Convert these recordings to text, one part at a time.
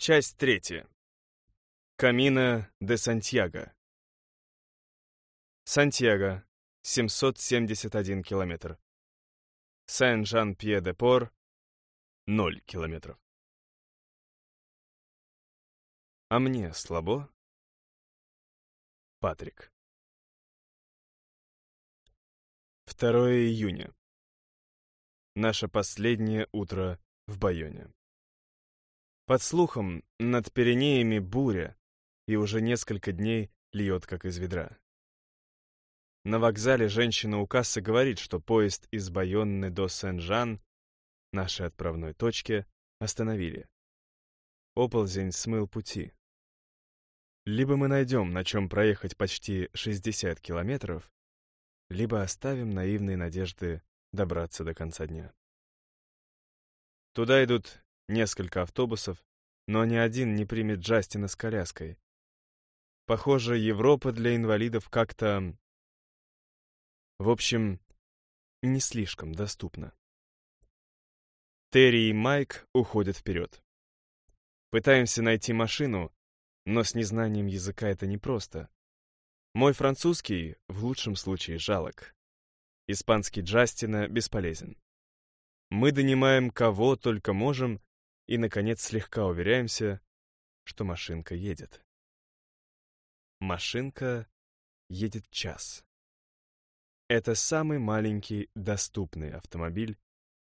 Часть третья. Камина де Сантьяго. Сантьяго, 771 километр. Сен-Жан-Пье-де-Пор, 0 километров. А мне слабо? Патрик. 2 июня. Наше последнее утро в Байоне. Под слухом, над Пиренеями буря, и уже несколько дней льет, как из ведра. На вокзале женщина у кассы говорит, что поезд из Байонны до Сен-Жан, нашей отправной точки, остановили. Оползень смыл пути. Либо мы найдем, на чем проехать почти 60 километров, либо оставим наивные надежды добраться до конца дня. Туда идут несколько автобусов, но ни один не примет Джастина с коляской. Похоже, Европа для инвалидов как-то... В общем, не слишком доступна. Терри и Майк уходят вперед. Пытаемся найти машину, но с незнанием языка это непросто. Мой французский, в лучшем случае, жалок. Испанский Джастина бесполезен. Мы донимаем кого только можем и, наконец, слегка уверяемся, что машинка едет. Машинка едет час. Это самый маленький доступный автомобиль,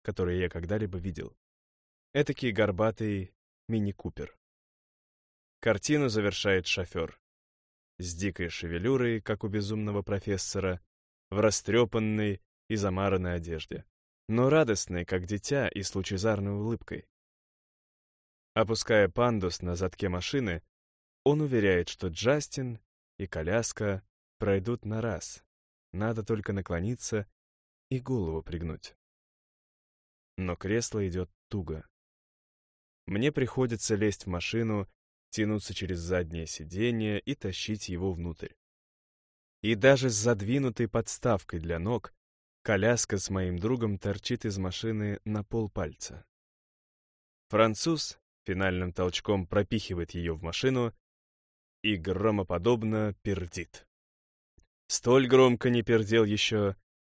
который я когда-либо видел. Этакий горбатый мини-купер. Картину завершает шофер. С дикой шевелюрой, как у безумного профессора, в растрепанной и замаранной одежде, но радостной, как дитя, и с лучезарной улыбкой. Опуская пандус на задке машины, он уверяет, что Джастин и коляска пройдут на раз. Надо только наклониться и голову пригнуть. Но кресло идет туго. Мне приходится лезть в машину, тянуться через заднее сиденье и тащить его внутрь. И даже с задвинутой подставкой для ног коляска с моим другом торчит из машины на полпальца. Француз финальным толчком пропихивает ее в машину и громоподобно пердит. Столь громко не пердел еще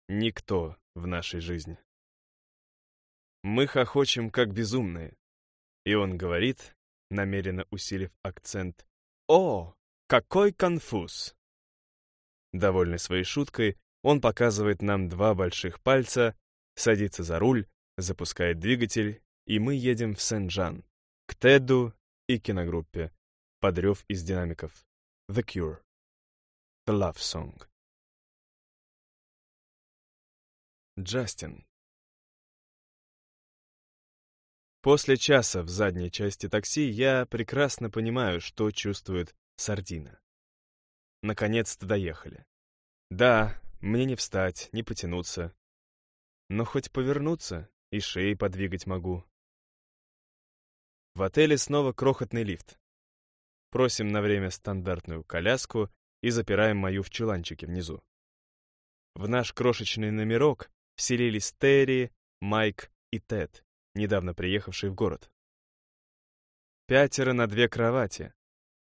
никто в нашей жизни. Мы хохочем как безумные, и он говорит, намеренно усилив акцент, «О, какой конфуз!» Довольный своей шуткой, он показывает нам два больших пальца, садится за руль, запускает двигатель, и мы едем в Сен-Жан к Теду и киногруппе, подрев из динамиков. The Cure. The Love Song. Джастин. После часа в задней части такси я прекрасно понимаю, что чувствует Сардина. Наконец-то доехали. Да, мне не встать, не потянуться. Но хоть повернуться и шеей подвигать могу. В отеле снова крохотный лифт. Просим на время стандартную коляску и запираем мою в чуланчике внизу. В наш крошечный номерок вселились Терри, Майк и Тед, недавно приехавшие в город. Пятеро на две кровати.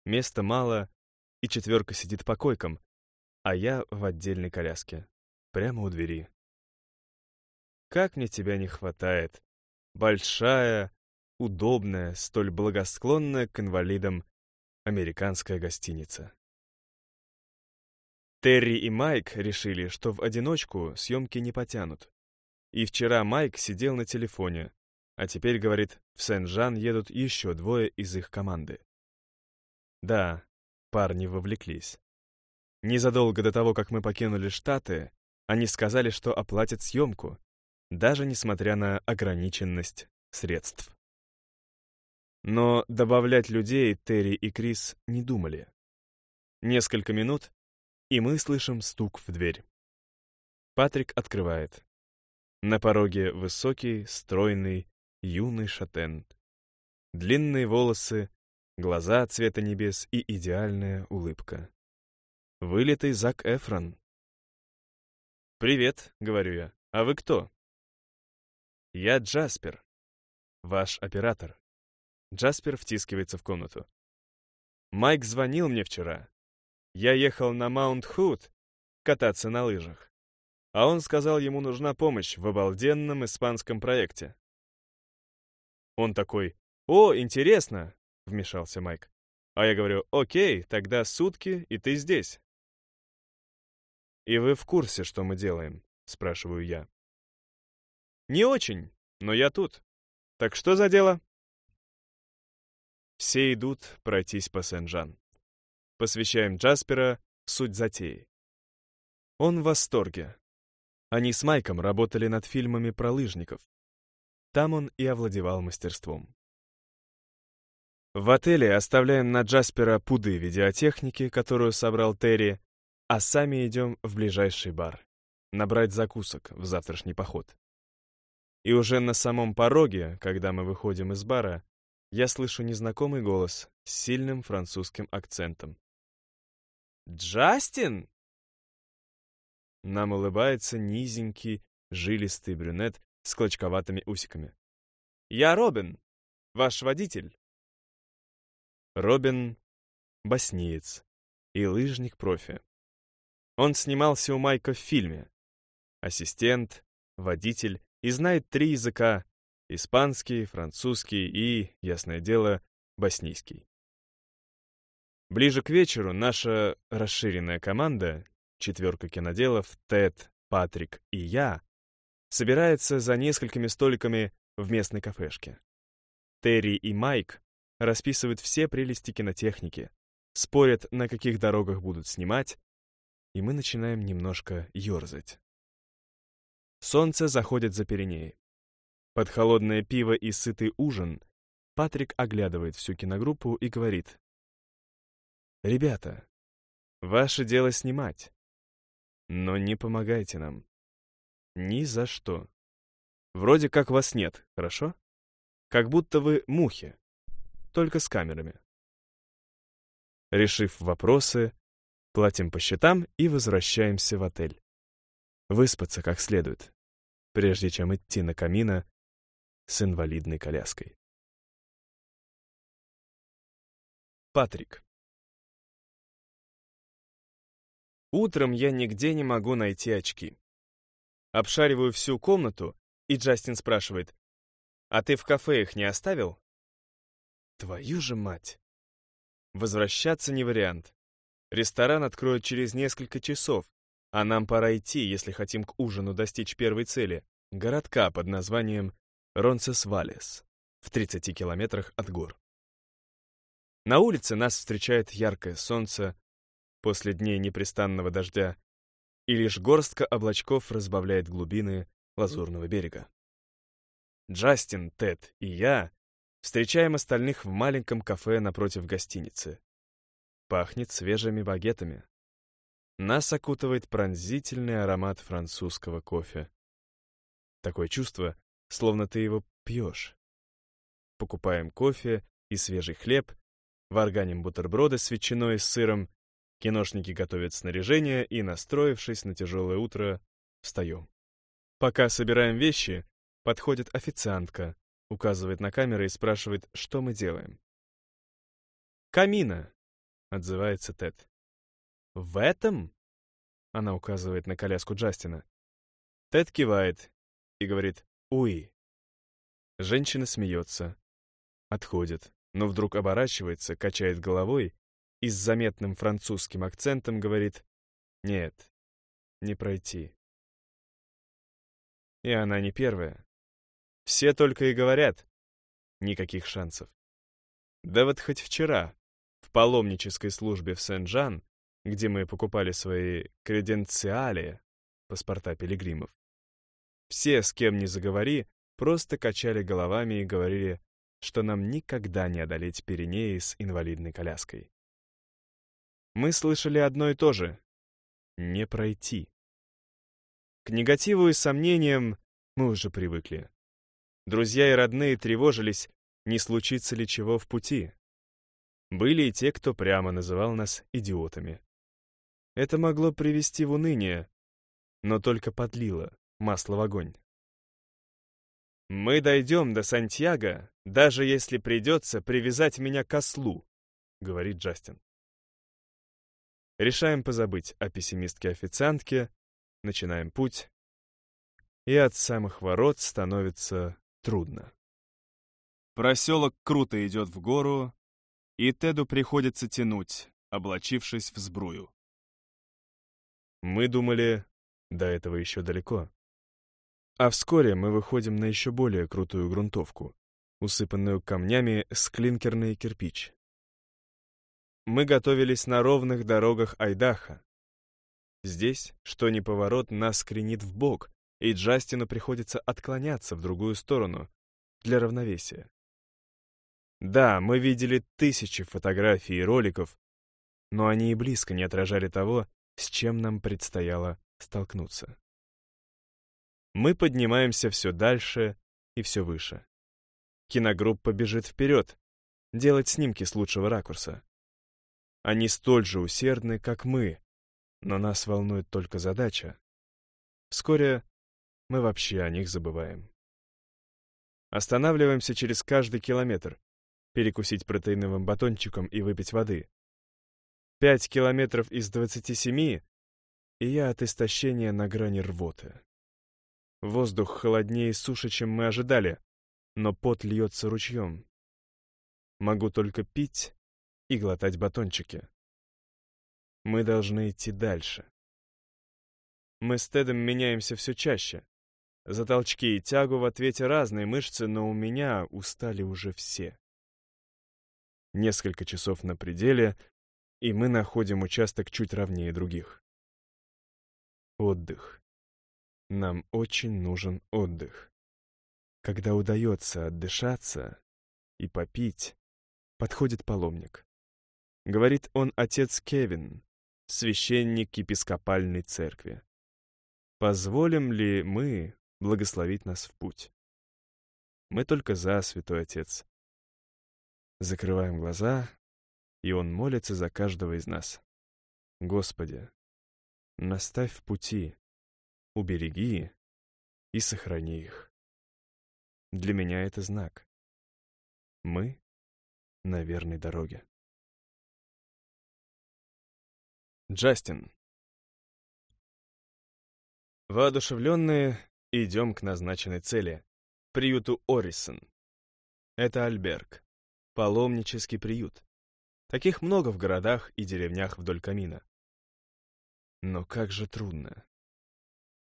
Места мало, и четверка сидит по койкам, а я в отдельной коляске, прямо у двери. Как мне тебя не хватает. Большая, удобная, столь благосклонная к инвалидам американская гостиница. Терри и Майк решили, что в одиночку съемки не потянут. И вчера Майк сидел на телефоне, а теперь, говорит, в Сен-Жан едут еще двое из их команды. Да, парни вовлеклись. Незадолго до того, как мы покинули Штаты, они сказали, что оплатят съемку, даже несмотря на ограниченность средств. Но добавлять людей Терри и Крис не думали. Несколько минут, и мы слышим стук в дверь. Патрик открывает. На пороге высокий, стройный, юный шатен. Длинные волосы, глаза цвета небес и идеальная улыбка. Вылитый Зак Эфрон. «Привет», — говорю я. «А вы кто?» «Я Джаспер, ваш оператор». Джаспер втискивается в комнату. Майк звонил мне вчера. Я ехал на Маунт-Худ кататься на лыжах. А он сказал, ему нужна помощь в обалденном испанском проекте. Он такой, «О, интересно!» — вмешался Майк. А я говорю, «Окей, тогда сутки, и ты здесь». «И вы в курсе, что мы делаем?» — спрашиваю я. «Не очень, но я тут. Так что за дело?» Все идут пройтись по Сен-Жан. Посвящаем Джаспера суть затеи. Он в восторге. Они с Майком работали над фильмами про лыжников. Там он и овладевал мастерством. В отеле оставляем на Джаспера пуды видеотехники, которую собрал Терри, а сами идем в ближайший бар. Набрать закусок в завтрашний поход. И уже на самом пороге, когда мы выходим из бара, я слышу незнакомый голос с сильным французским акцентом. «Джастин!» Нам улыбается низенький, жилистый брюнет с клочковатыми усиками. «Я Робин, ваш водитель». Робин — боснеец и лыжник-профи. Он снимался у Майка в фильме. Ассистент, водитель и знает три языка Испанский, французский и, ясное дело, боснийский. Ближе к вечеру наша расширенная команда, четверка киноделов, Тед, Патрик и я, собирается за несколькими столиками в местной кафешке. Терри и Майк расписывают все прелести кинотехники, спорят, на каких дорогах будут снимать, и мы начинаем немножко ерзать. Солнце заходит за Пиренеи. Под холодное пиво и сытый ужин Патрик оглядывает всю киногруппу и говорит. «Ребята, ваше дело снимать, но не помогайте нам. Ни за что. Вроде как вас нет, хорошо? Как будто вы мухи, только с камерами». Решив вопросы, платим по счетам и возвращаемся в отель. Выспаться как следует, прежде чем идти на камина с инвалидной коляской. Патрик. Утром я нигде не могу найти очки. Обшариваю всю комнату, и Джастин спрашивает, «А ты в кафе их не оставил?» Твою же мать! Возвращаться не вариант. Ресторан откроют через несколько часов, а нам пора идти, если хотим к ужину достичь первой цели — городка под названием Ронсес-Валес, в 30 километрах от гор. На улице нас встречает яркое солнце после дней непрестанного дождя, и лишь горстка облачков разбавляет глубины лазурного берега. Джастин, Тед и я встречаем остальных в маленьком кафе напротив гостиницы. Пахнет свежими багетами. Нас окутывает пронзительный аромат французского кофе. Такое чувство, словно ты его пьешь. Покупаем кофе и свежий хлеб, варганим бутерброды с ветчиной и сыром, киношники готовят снаряжение и, настроившись на тяжелое утро, встаем. Пока собираем вещи, подходит официантка, указывает на камеры и спрашивает, что мы делаем. «Камина», — отзывается Тед. «В этом?» — она указывает на коляску Джастина. Тед кивает и говорит «Уи». Женщина смеется, отходит, но вдруг оборачивается, качает головой и с заметным французским акцентом говорит «Нет, не пройти». И она не первая. Все только и говорят «Никаких шансов». Да вот хоть вчера, в паломнической службе в Сен-Жан, где мы покупали свои креденциали, паспорта пилигримов, все, с кем не заговори, просто качали головами и говорили, что нам никогда не одолеть Пиренеи с инвалидной коляской. Мы слышали одно и то же — не пройти. К негативу и сомнениям мы уже привыкли. Друзья и родные тревожились, не случится ли чего в пути. Были и те, кто прямо называл нас идиотами. Это могло привести в уныние, но только подлило масло в огонь. Мы дойдем до Сантьяго, даже если придется привязать меня к ослу, говорит Джастин. Решаем позабыть о пессимистке-официантке, начинаем путь, и от самых ворот становится трудно. Проселок круто идет в гору, и Теду приходится тянуть, облачившись в сбрую. Мы думали, до этого еще далеко. А вскоре мы выходим на еще более крутую грунтовку, усыпанную камнями с клинкерный кирпич. Мы готовились на ровных дорогах Айдаха. Здесь, что ни поворот, нас кренит в бок, и Джастину приходится отклоняться в другую сторону для равновесия. Да, мы видели тысячи фотографий и роликов, но они и близко не отражали того, с чем нам предстояло столкнуться. Мы поднимаемся все дальше и все выше. Киногруппа бежит вперед, делать снимки с лучшего ракурса. Они столь же усердны, как мы, но нас волнует только задача. Вскоре мы вообще о них забываем. Останавливаемся через каждый километр, перекусить протеиновым батончиком и выпить воды. Пять километров из двадцати семи, и я от истощения на грани рвоты. Воздух холоднее и суше, чем мы ожидали, но пот льется ручьем. Могу только пить и глотать батончики. Мы должны идти дальше. Мы с Тедом меняемся все чаще. За толчки и тягу в ответе разные мышцы, но у меня устали уже все. Несколько часов на пределе, и мы находим участок чуть ровнее других. Отдых. Нам очень нужен отдых. Когда удается отдышаться и попить, подходит паломник. Говорит он отец Кевин, священник епископальной церкви. Позволим ли мы благословить нас в путь? Мы только за, святой отец. Закрываем глаза, и он молится за каждого из нас. Господи, наставь в пути, убереги и сохрани их. Для меня это знак. Мы на верной дороге. Джастин. Воодушевленные, идем к назначенной цели — приюту Орисон. Это альберг, паломнический приют. Таких много в городах и деревнях вдоль камина. Но как же трудно.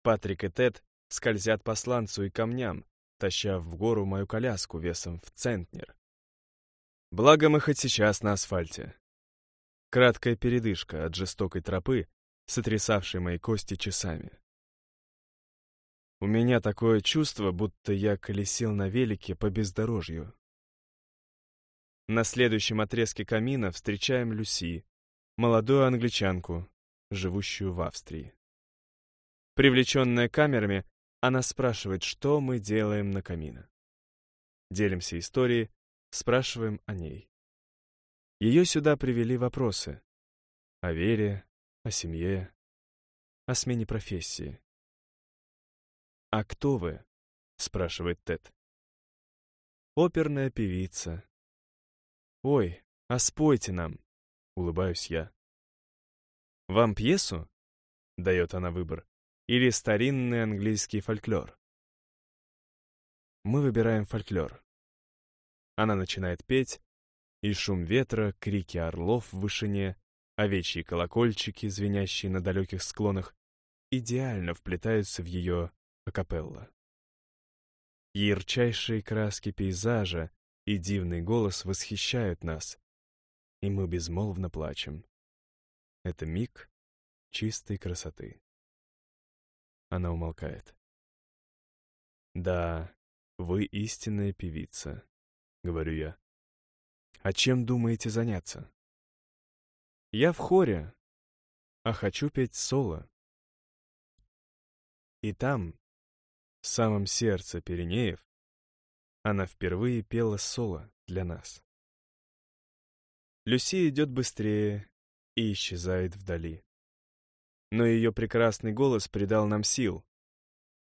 Патрик и Тед скользят по сланцу и камням, таща в гору мою коляску весом в центнер. Благо мы хоть сейчас на асфальте. Краткая передышка от жестокой тропы, сотрясавшей мои кости часами. У меня такое чувство, будто я колесил на велике по бездорожью. На следующем отрезке камина встречаем Люси, молодую англичанку, живущую в Австрии. Привлеченная камерами, она спрашивает, что мы делаем на камина. Делимся историей, спрашиваем о ней. Ее сюда привели вопросы. О вере, о семье, о смене профессии. «А кто вы?» — спрашивает Тед. «Оперная певица». «Ой, а спойте нам!» — улыбаюсь я. «Вам пьесу?» — дает она выбор или старинный английский фольклор. Мы выбираем фольклор. Она начинает петь, и шум ветра, крики орлов в вышине, овечьи колокольчики, звенящие на далеких склонах, идеально вплетаются в ее акапелла. Ярчайшие краски пейзажа и дивный голос восхищают нас, и мы безмолвно плачем. Это миг чистой красоты. Она умолкает. «Да, вы истинная певица», — говорю я. «А чем думаете заняться?» «Я в хоре, а хочу петь соло». И там, в самом сердце Пиренеев, она впервые пела соло для нас. Люси идет быстрее и исчезает вдали но ее прекрасный голос придал нам сил.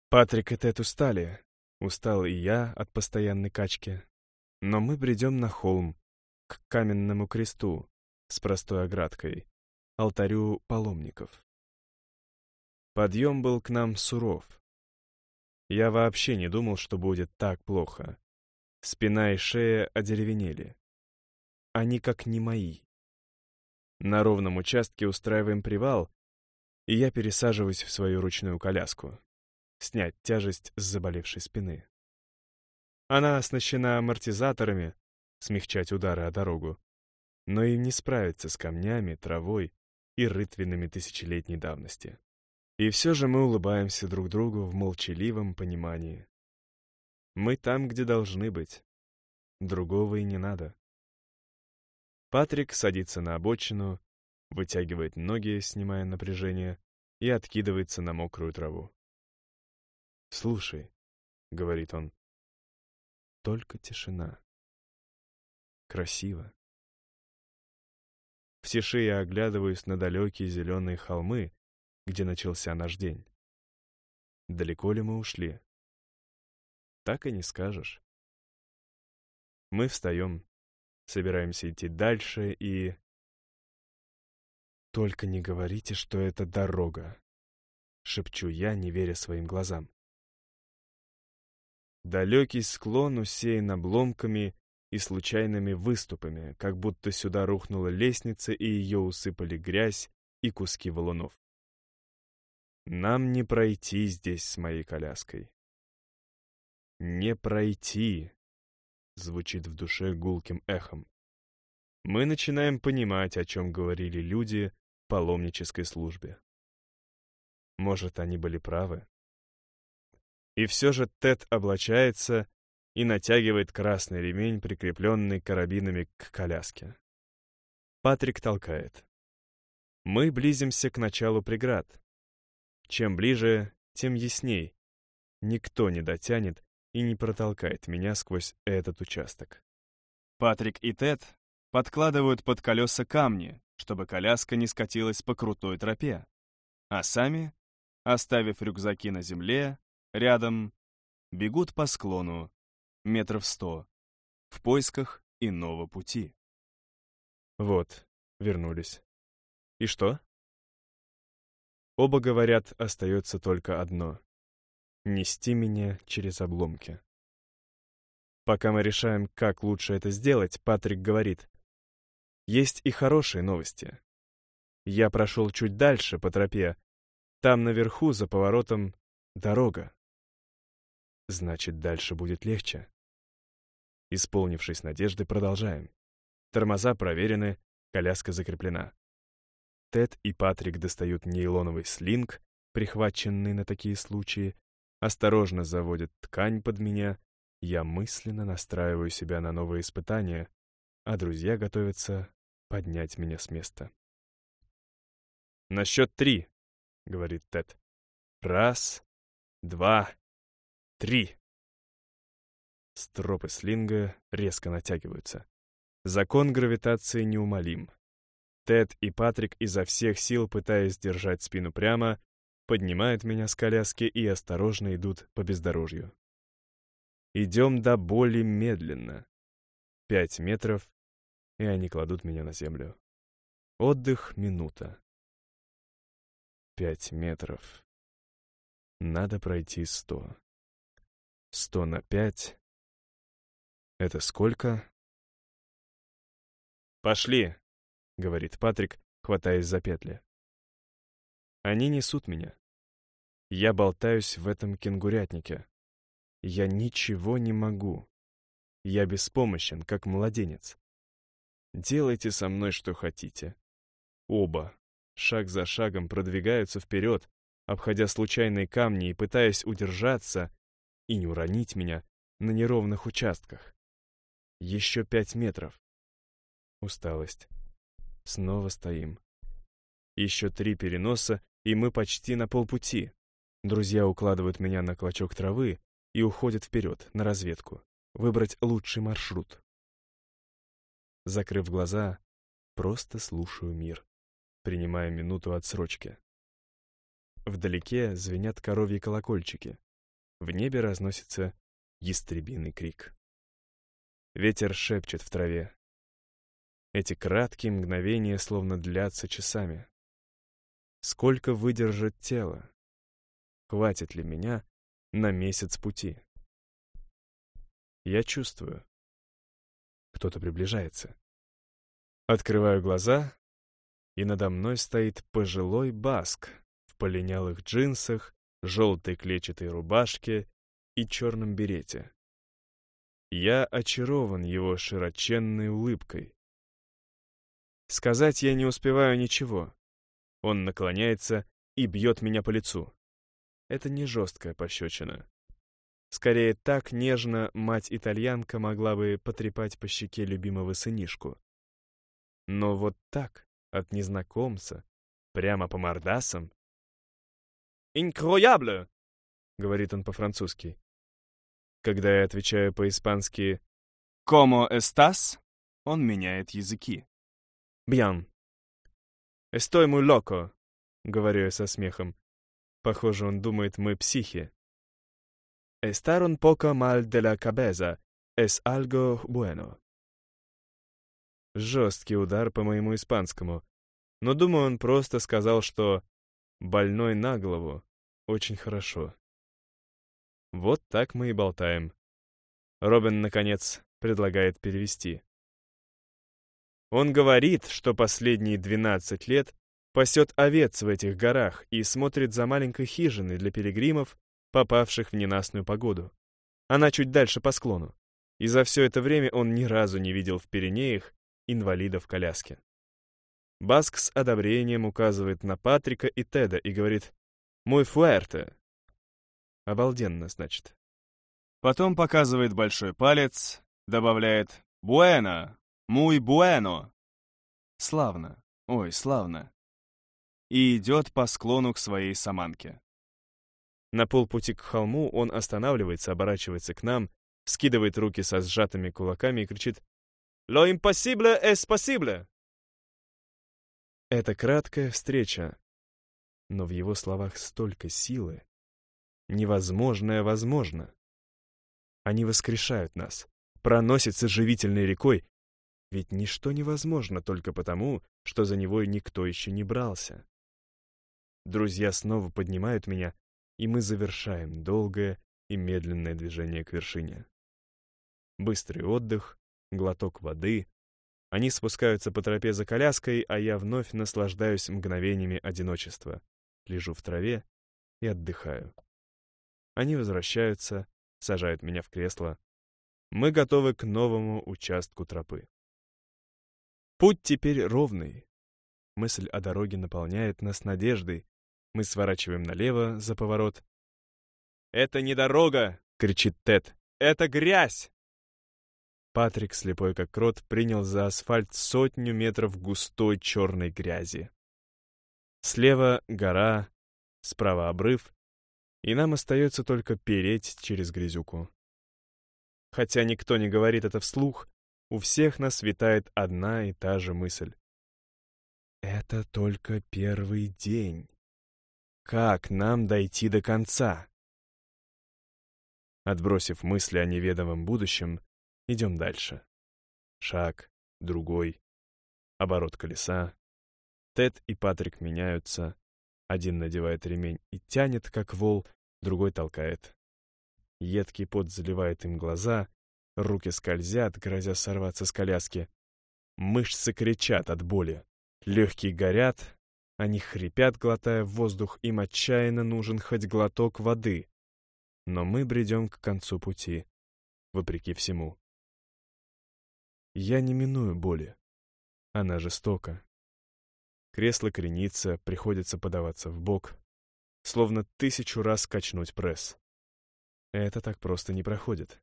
Патрик и Тед устали, Устал и я от постоянной качки. Но мы бредем на холм, к каменному кресту с простой оградкой, алтарю паломников. Подъем был к нам суров. Я вообще не думал, что будет так плохо. Спина и шея одеревенели. Они как не мои. На ровном участке устраиваем привал, и я пересаживаюсь в свою ручную коляску. Снять тяжесть с заболевшей спины. Она оснащена амортизаторами, смягчать удары о дорогу, но им не справиться с камнями, травой и рытвинами тысячелетней давности. И все же мы улыбаемся друг другу в молчаливом понимании. Мы там, где должны быть. Другого и не надо. Патрик садится на обочину, вытягивает ноги, снимая напряжение, и откидывается на мокрую траву. «Слушай», — говорит он, — «только тишина. Красиво». В тиши я оглядываюсь на далекие зеленые холмы, где начался наш день. Далеко ли мы ушли? Так и не скажешь. Мы встаем, собираемся идти дальше и... «Только не говорите, что это дорога», — шепчу я, не веря своим глазам. Далекий склон усеян обломками и случайными выступами, как будто сюда рухнула лестница и ее усыпали грязь и куски валунов. Нам не пройти здесь с моей коляской. «Не пройти», — звучит в душе гулким эхом. Мы начинаем понимать, о чем говорили люди паломнической службе. Может, они были правы? И все же Тед облачается и натягивает красный ремень, прикрепленный карабинами к коляске. Патрик толкает. Мы близимся к началу преград. Чем ближе, тем ясней. Никто не дотянет и не протолкает меня сквозь этот участок. Патрик и Тед подкладывают под колеса камни, чтобы коляска не скатилась по крутой тропе, а сами, оставив рюкзаки на земле, рядом, бегут по склону, метров сто, в поисках иного пути. Вот, вернулись. И что? Оба говорят, остается только одно — нести меня через обломки. Пока мы решаем, как лучше это сделать, Патрик говорит, есть и хорошие новости. Я прошел чуть дальше по тропе, там наверху, за поворотом, дорога. Значит, дальше будет легче. Исполнившись надежды, продолжаем. Тормоза проверены, коляска закреплена. Тед и Патрик достают нейлоновый слинг, прихваченный на такие случаи, осторожно заводят ткань под меня, я мысленно настраиваю себя на новые испытания, а друзья готовятся поднять меня с места. «На счет три», — говорит Тед. «Раз, два, три». Стропы слинга резко натягиваются. Закон гравитации неумолим. Тед и Патрик изо всех сил, пытаясь держать спину прямо, поднимают меня с коляски и осторожно идут по бездорожью. Идем до боли медленно. Пять метров, и они кладут меня на землю. Отдых — минута. Пять метров. Надо пройти сто. Сто на пять. Это сколько? Пошли, — говорит Патрик, хватаясь за петли. Они несут меня. Я болтаюсь в этом кенгурятнике. Я ничего не могу. Я беспомощен, как младенец. Делайте со мной что хотите. Оба, шаг за шагом, продвигаются вперед, обходя случайные камни и пытаясь удержаться и не уронить меня на неровных участках. Еще пять метров. Усталость. Снова стоим. Еще три переноса, и мы почти на полпути. Друзья укладывают меня на клочок травы и уходят вперед, на разведку, выбрать лучший маршрут. Закрыв глаза, просто слушаю мир, принимая минуту отсрочки. Вдалеке звенят коровьи колокольчики. В небе разносится ястребиный крик. Ветер шепчет в траве. Эти краткие мгновения словно длятся часами. Сколько выдержит тело? Хватит ли меня на месяц пути? Я чувствую. Кто-то приближается. Открываю глаза, и надо мной стоит пожилой баск в полинялых джинсах, желтой клетчатой рубашке и черном берете. Я очарован его широченной улыбкой. Сказать я не успеваю ничего. Он наклоняется и бьет меня по лицу. Это не жесткая пощечина. Скорее, так нежно мать-итальянка могла бы потрепать по щеке любимого сынишку. Но вот так, от незнакомца, прямо по мордасам. «Incroyable!» — говорит он по-французски. Когда я отвечаю по-испански «Como estás?», он меняет языки. «Bien», «Estoy muy loco», — говорю я со смехом. Похоже, он думает, мы психи. «Estar un poco mal de la cabeza es algo bueno». Жесткий удар по моему испанскому. Но, думаю, он просто сказал, что «больной на голову» очень хорошо. Вот так мы и болтаем. Робин, наконец, предлагает перевести. Он говорит, что последние 12 лет пасет овец в этих горах и смотрит за маленькой хижиной для пилигримов, попавших в ненастную погоду. Она чуть дальше по склону. И за все это время он ни разу не видел в Пиренеях инвалида в коляске. Баск с одобрением указывает на Патрика и Теда и говорит «Мой фуэрте». Обалденно, значит. Потом показывает большой палец, добавляет «Буэна», Муй буэно! Славно, ой, славно. И идет по склону к своей саманке. На полпути к холму он останавливается, оборачивается к нам, скидывает руки со сжатыми кулаками и кричит «Lo impossible es posible!» Это краткая встреча, но в его словах столько силы. Невозможное возможно. Они воскрешают нас, проносятся живительной рекой, ведь ничто невозможно только потому, что за него никто еще не брался. Друзья снова поднимают меня, и мы завершаем долгое и медленное движение к вершине. Быстрый отдых, глоток воды. Они спускаются по тропе за коляской, а я вновь наслаждаюсь мгновениями одиночества. Лежу в траве и отдыхаю. Они возвращаются, сажают меня в кресло. Мы готовы к новому участку тропы. Путь теперь ровный. Мысль о дороге наполняет нас надеждой. Мы сворачиваем налево за поворот. «Это не дорога!» — кричит Тед. «Это грязь!» Патрик, слепой как крот, принял за асфальт сотню метров густой черной грязи. Слева гора, справа обрыв, и нам остается только переть через грязюку. Хотя никто не говорит это вслух, у всех нас витает одна и та же мысль. Это только первый день. Как нам дойти до конца? Отбросив мысли о неведомом будущем, идем дальше. Шаг, другой, оборот колеса. Тед и Патрик меняются. Один надевает ремень и тянет, как вол, другой толкает. Едкий пот заливает им глаза, Руки скользят, грозя сорваться с коляски. Мышцы кричат от боли. Легкие горят, они хрипят, глотая воздух, им отчаянно нужен хоть глоток воды. Но мы бредем к концу пути, вопреки всему. Я не миную боли. Она жестока. Кресло кренится, приходится подаваться в бок, словно тысячу раз качнуть пресс. Это так просто не проходит.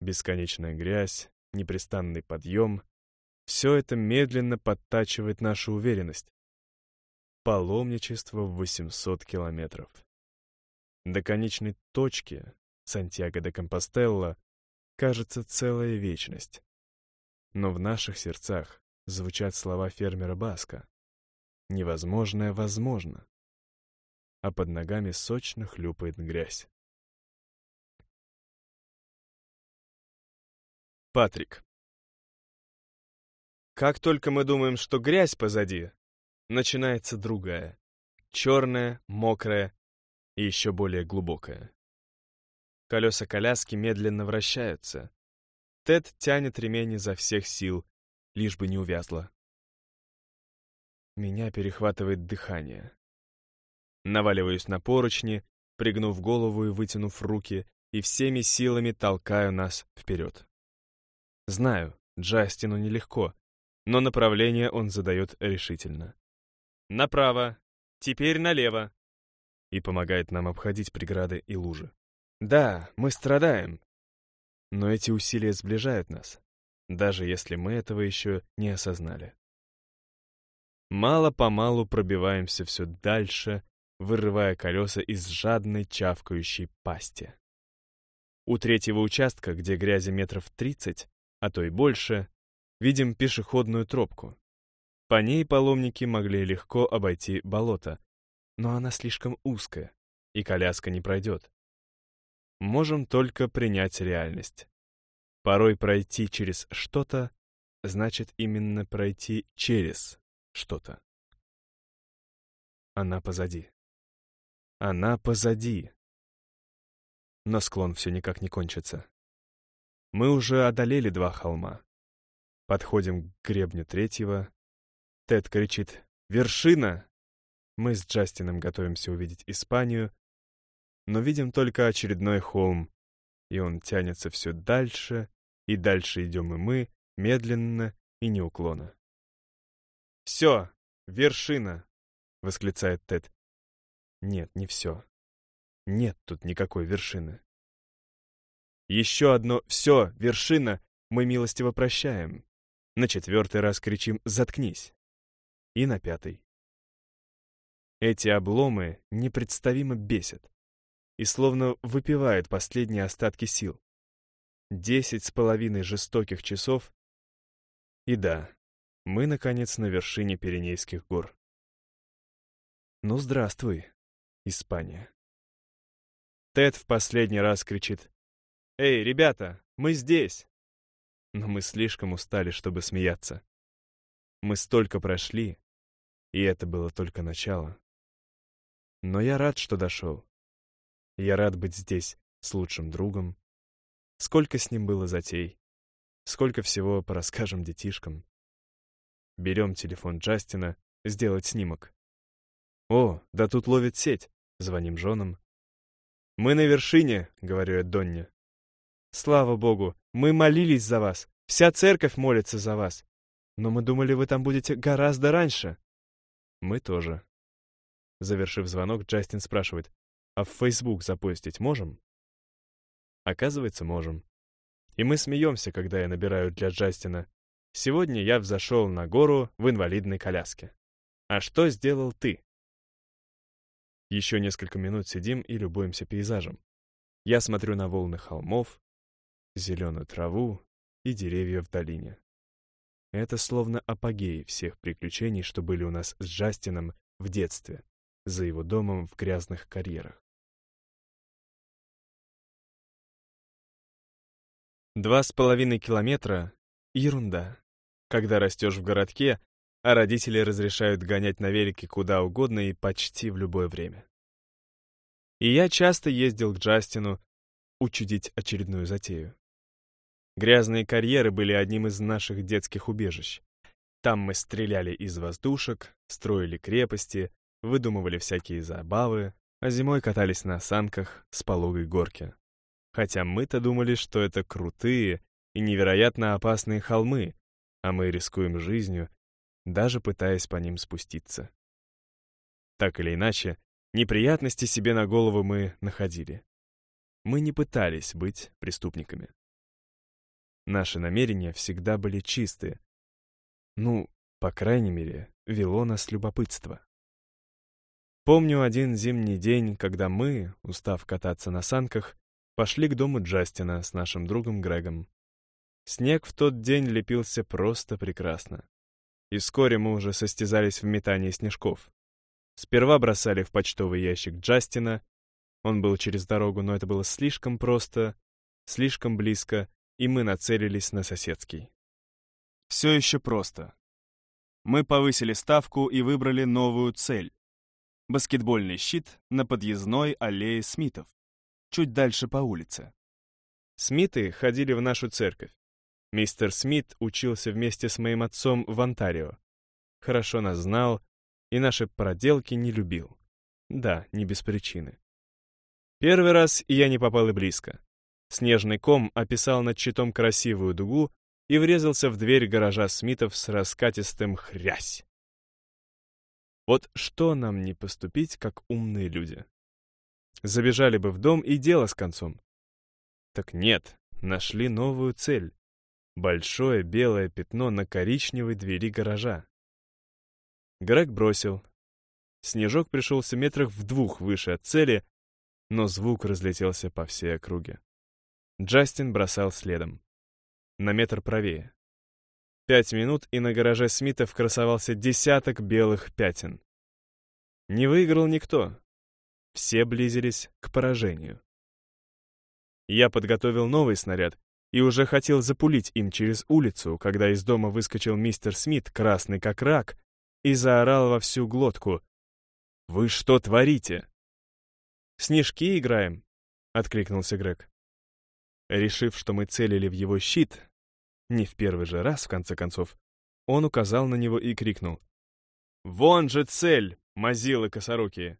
Бесконечная грязь, непрестанный подъем — все это медленно подтачивает нашу уверенность. Паломничество в 800 километров. До конечной точки, Сантьяго де Компостелло, кажется целая вечность. Но в наших сердцах звучат слова фермера Баска. Невозможное возможно. А под ногами сочно хлюпает грязь. Патрик. Как только мы думаем, что грязь позади, начинается другая. Черная, мокрая и еще более глубокая. Колеса коляски медленно вращаются. Тед тянет ремень изо всех сил, лишь бы не увязла. Меня перехватывает дыхание. Наваливаюсь на поручни, пригнув голову и вытянув руки, и всеми силами толкаю нас вперед. Знаю, Джастину нелегко, но направление он задает решительно. «Направо! Теперь налево!» И помогает нам обходить преграды и лужи. Да, мы страдаем, но эти усилия сближают нас, даже если мы этого еще не осознали. Мало-помалу пробиваемся все дальше, вырывая колеса из жадной чавкающей пасти. У третьего участка, где грязи метров 30, а то и больше, видим пешеходную тропку. По ней паломники могли легко обойти болото, но она слишком узкая, и коляска не пройдет. Можем только принять реальность. Порой пройти через что-то значит именно пройти через что-то. Она позади. Она позади. Но склон все никак не кончится. Мы уже одолели два холма. Подходим к гребню третьего. Тед кричит «Вершина!». Мы с Джастином готовимся увидеть Испанию, но видим только очередной холм, и он тянется все дальше, и дальше идем и мы, медленно и неуклонно. «Все, вершина!» — восклицает Тед. Нет, не все. Нет тут никакой вершины. Еще одно «все, вершина» мы милостиво прощаем. На четвертый раз кричим «заткнись». И на пятый. Эти обломы непредставимо бесят и словно выпивают последние остатки сил. Десять с половиной жестоких часов. И да, мы, наконец, на вершине Пиренейских гор. Ну, здравствуй, Испания. Тед в последний раз кричит «Эй, ребята, мы здесь!» Но мы слишком устали, чтобы смеяться. Мы столько прошли, и это было только начало. Но я рад, что дошел. Я рад быть здесь с лучшим другом. Сколько с ним было затей. Сколько всего порасскажем детишкам. Берем телефон Джастина, сделать снимок. О, да тут ловит сеть. Звоним женам. «Мы на вершине», — говорю я Донне. «Слава богу, мы молились за вас. Вся церковь молится за вас. Но мы думали, вы там будете гораздо раньше». «Мы тоже». Завершив звонок, Джастин спрашивает, «А в Facebook запостить можем?» Оказывается, можем. И мы смеемся, когда я набираю для Джастина. Сегодня я взошел на гору в инвалидной коляске. А что сделал ты? Еще несколько минут сидим и любуемся пейзажем. Я смотрю на волны холмов, зеленую траву и деревья в долине. Это словно апогей всех приключений, что были у нас с Джастином в детстве, за его домом в грязных карьерах. Два с половиной километра — ерунда. Когда растешь в городке, а родители разрешают гонять на велике куда угодно и почти в любое время. И я часто ездил к Джастину учудить очередную затею. Грязные карьеры были одним из наших детских убежищ. Там мы стреляли из воздушек, строили крепости, выдумывали всякие забавы, а зимой катались на санках с пологой горки. Хотя мы-то думали, что это крутые и невероятно опасные холмы, а мы рискуем жизнью, даже пытаясь по ним спуститься. Так или иначе, неприятности себе на голову мы находили. Мы не пытались быть преступниками. Наши намерения всегда были чистые. Ну, по крайней мере, вело нас любопытство. Помню один зимний день, когда мы, устав кататься на санках, пошли к дому Джастина с нашим другом Грегом. Снег в тот день лепился просто прекрасно. И вскоре мы уже состязались в метании снежков. Сперва бросали в почтовый ящик Джастина. Он был через дорогу, но это было слишком просто, слишком близко и мы нацелились на соседский. Все еще просто. Мы повысили ставку и выбрали новую цель. Баскетбольный щит на подъездной аллее Смитов, чуть дальше по улице. Смиты ходили в нашу церковь. Мистер Смит учился вместе с моим отцом в Онтарио. Хорошо нас знал и наши проделки не любил. Да, не без причины. Первый раз я не попал и близко. Снежный ком описал над щитом красивую дугу и врезался в дверь гаража Смитов с раскатистым хрясь. Вот что нам не поступить, как умные люди? Забежали бы в дом и дело с концом. Так нет, нашли новую цель. Большое белое пятно на коричневой двери гаража. Грег бросил. Снежок пришелся метрах в двух выше от цели, но звук разлетелся по всей округе. Джастин бросал следом. На метр правее. Пять минут, и на гараже Смитов красовался десяток белых пятен. Не выиграл никто. Все близились к поражению. Я подготовил новый снаряд и уже хотел запулить им через улицу, когда из дома выскочил мистер Смит, красный как рак, и заорал во всю глотку. «Вы что творите?» «Снежки играем», — откликнулся Грег. Решив, что мы целили в его щит, не в первый же раз, в конце концов, он указал на него и крикнул. «Вон же цель, мазилы косорукие!»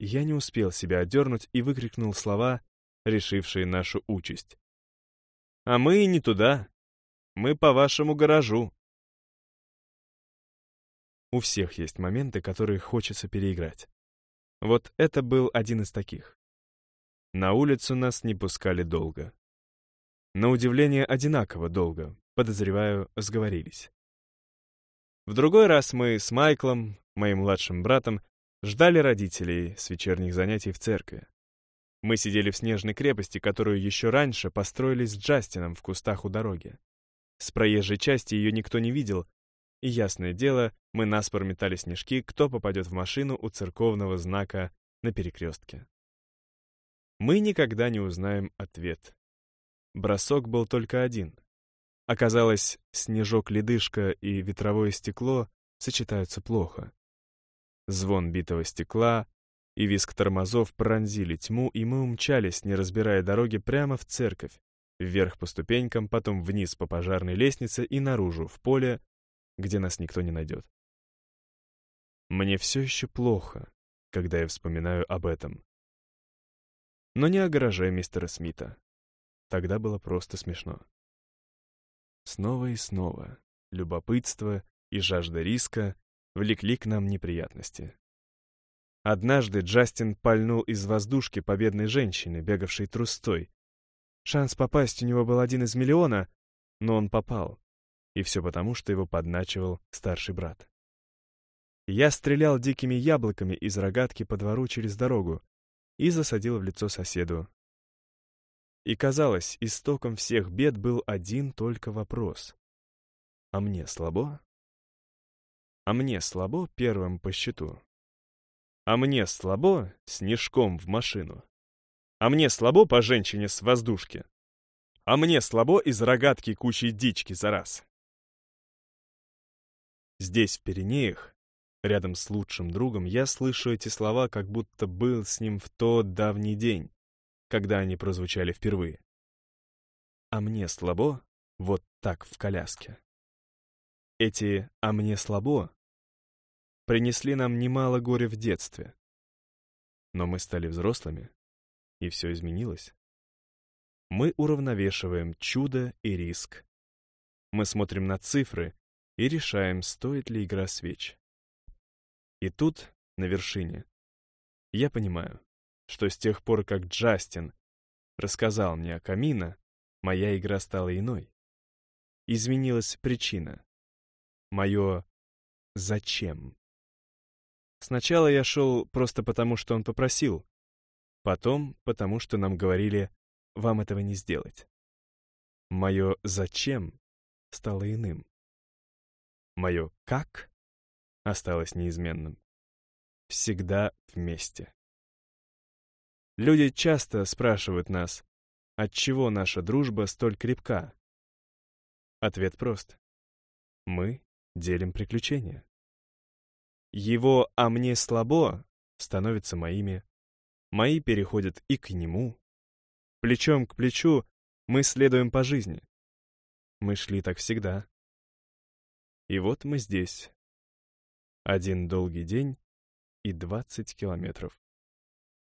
Я не успел себя отдернуть и выкрикнул слова, решившие нашу участь. «А мы не туда. Мы по вашему гаражу». У всех есть моменты, которые хочется переиграть. Вот это был один из таких. На улицу нас не пускали долго. На удивление, одинаково долго, подозреваю, сговорились. В другой раз мы с Майклом, моим младшим братом, ждали родителей с вечерних занятий в церкви. Мы сидели в снежной крепости, которую еще раньше построили с Джастином в кустах у дороги. С проезжей части ее никто не видел, и, ясное дело, мы наспор метали снежки, кто попадет в машину у церковного знака на перекрестке. Мы никогда не узнаем ответ. Бросок был только один. Оказалось, снежок-ледышка и ветровое стекло сочетаются плохо. Звон битого стекла и визг тормозов пронзили тьму, и мы умчались, не разбирая дороги, прямо в церковь, вверх по ступенькам, потом вниз по пожарной лестнице и наружу, в поле, где нас никто не найдет. Мне все еще плохо, когда я вспоминаю об этом. Но не о гараже мистера Смита. Тогда было просто смешно. Снова и снова любопытство и жажда риска влекли к нам неприятности. Однажды Джастин пальнул из воздушки по бедной женщине, бегавшей трустой. Шанс попасть у него был один из миллиона, но он попал. И все потому, что его подначивал старший брат. Я стрелял дикими яблоками из рогатки по двору через дорогу и засадил в лицо соседу. И казалось, истоком всех бед был один только вопрос. А мне слабо? А мне слабо первым по счету? А мне слабо снежком в машину. А мне слабо по женщине с воздушки. А мне слабо из рогатки кучей дички за раз. Здесь, в Пиренеях, рядом с лучшим другом, я слышу эти слова, как будто был с ним в тот давний день, когда они прозвучали впервые. А мне слабо вот так в коляске. Эти «а мне слабо» принесли нам немало горя в детстве. Но мы стали взрослыми, и все изменилось. Мы уравновешиваем чудо и риск. Мы смотрим на цифры и решаем, стоит ли игра свеч. И тут, на вершине, я понимаю, что с тех пор, как Джастин рассказал мне о Камино, моя игра стала иной. Изменилась причина. Мое «зачем?». Сначала я шел просто потому, что он попросил. Потом, потому что нам говорили, вам этого не сделать. Мое «зачем» стало иным. Мое «как» осталось неизменным. Всегда вместе. Люди часто спрашивают нас, отчего наша дружба столь крепка? Ответ прост. Мы делим приключения. Его «а мне слабо» становятся моими, мои переходят и к нему. Плечом к плечу мы следуем по жизни. Мы шли так всегда. И вот мы здесь. Один долгий день и 20 километров.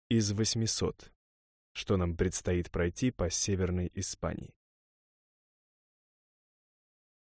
Из 800, что нам предстоит пройти по Северной Испании.